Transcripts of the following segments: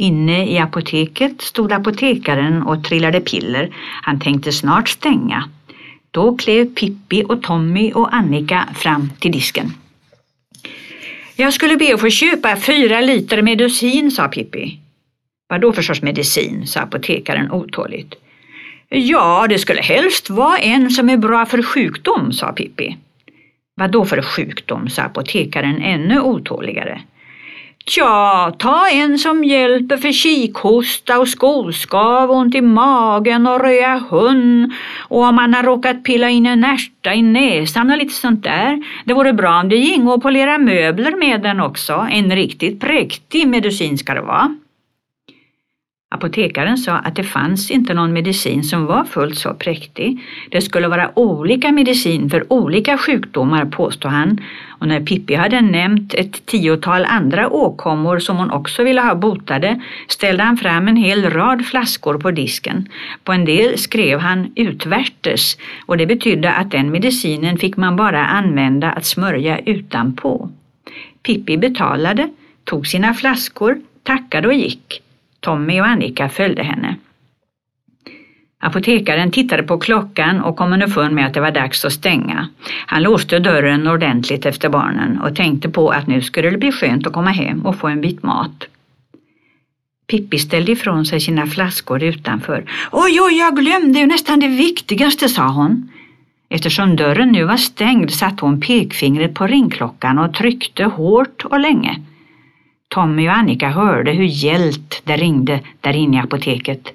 Inne i apoteket stod apotekaren och trillade piller. Han tänkte snart stänga. Då klev Pippi och Tommy och Annika fram till disken. Jag skulle be att få köpa fyra liter medicin, sa Pippi. Vadå för sorts medicin, sa apotekaren otåligt. Ja, det skulle helst vara en som är bra för sjukdom, sa Pippi. Vadå för sjukdom, sa apotekaren ännu otåligare. Tja, ta en som hjälper för kikhosta och skoskav, ont i magen och röja hund och om man har råkat pilla in en ärta i näsan och lite sånt där. Det vore bra om det ginge att polera möbler med den också. En riktigt präktig medicin ska det vara. Apotekaren sa att det fanns inte någon medicin som var fullt så präktig. Det skulle vara olika medicin för olika sjukdomar, påstod han. Och när Pippi hade nämnt ett tiotal andra åkommor som hon också ville ha botade ställde han fram en hel rad flaskor på disken. På en del skrev han utvärtes och det betydde att den medicinen fick man bara använda att smörja utanpå. Pippi betalade, tog sina flaskor, tackade och gick. Tommy och Annika följde henne. Apotekaren tittade på klockan och kom underfund med att det var dags att stänga. Han låste dörren ordentligt efter barnen och tänkte på att nu skulle det bli skönt att komma hem och få en bit mat. Pippi ställde ifrån sig sina flaskor utanför. Oj, oj, jag glömde ju nästan det viktigaste, sa hon. Eftersom dörren nu var stängd satte hon pekfingret på ringklockan och tryckte hårt och länge. Tommy och Annika hörde hur gällt det ringde där inne i apoteket.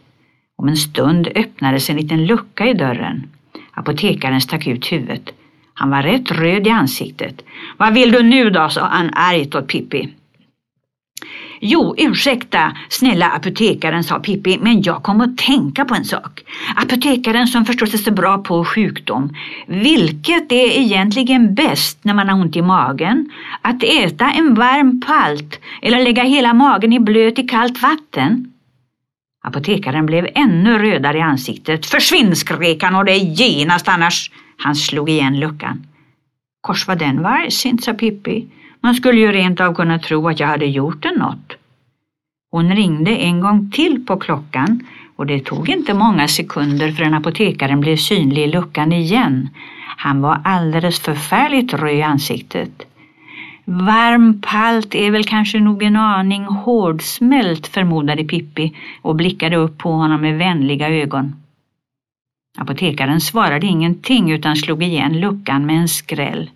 Om en stund öppnades en liten lucka i dörren. Apotekaren stack ut huvudet. Han var rätt röd i ansiktet. Vad vill du nu då? sa han argt åt Pippi. Jo, ursäkta, snälla apotekaren, sa Pippi, men jag kom att tänka på en sak. Apotekaren som förstår sig så bra på sjukdom. Vilket är egentligen bäst när man har ont i magen? Att äta en varm palt eller lägga hela magen i blöt i kallt vatten? Apotekaren blev ännu rödare i ansiktet. Försvinn, skrek han och det genast annars. Han slog igen luckan. Kors vad den var argsint, sa Pippi. Man skulle ju rent av kunna tro att jag hade gjort en något. Hon ringde en gång till på klockan och det tog inte många sekunder förrän apotekaren blev synlig i luckan igen. Han var alldeles förfärligt röd i ansiktet. Varm palt är väl kanske nog en aning hårdsmält, förmodade Pippi och blickade upp på honom med vänliga ögon. Apotekaren svarade ingenting utan slog igen luckan med en skräll.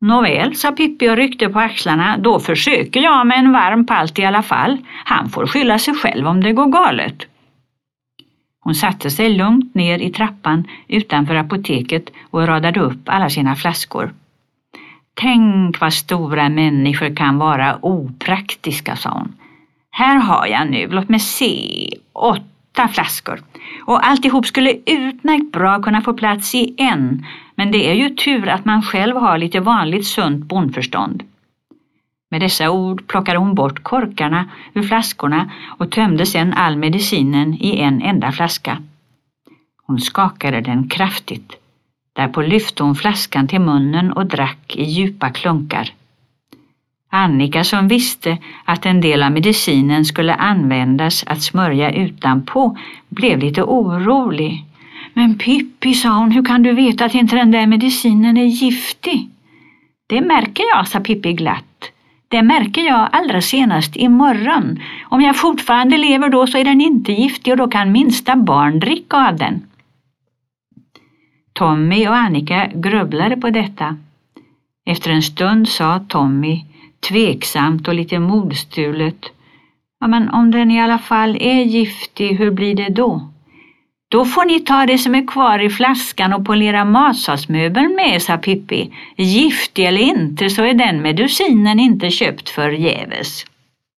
Nåväl, sa Pippi och ryckte på axlarna, då försöker jag med en varm palt i alla fall. Han får skylla sig själv om det går galet. Hon satte sig lugnt ner i trappan utanför apoteket och radade upp alla sina flaskor. Tänk vad stora människor kan vara opraktiska, sa hon. Här har jag nu, låt mig se, åtta flaskor. Och alltihop skulle utmärkt bra kunna få plats i en, men det är ju tur att man själv har lite vanligt sunt bondförstånd. Med dessa ord plockade hon bort korkarna ur flaskorna och tömde sedan all medicinen i en enda flaska. Hon skakade den kraftigt. Därpå lyfte hon flaskan till munnen och drack i djupa klunkar. Annika som visste att en del av medicinen skulle användas att smörja utanpå blev lite orolig. Men Pippi, sa hon, hur kan du veta att inte den där medicinen är giftig? Det märker jag, sa Pippi glatt. Det märker jag allra senast imorgon. Om jag fortfarande lever då så är den inte giftig och då kan minsta barn dricka av den. Tommy och Annika grubblade på detta. Efter en stund sa Tommy tveksamt och lite modstulet. Ja, men om den i alla fall är giftig, hur blir det då? Då får ni ta det som är kvar i flaskan och polera matsalsmöbeln med, sa Pippi. Giftig eller inte så är den medicinen inte köpt förgäves.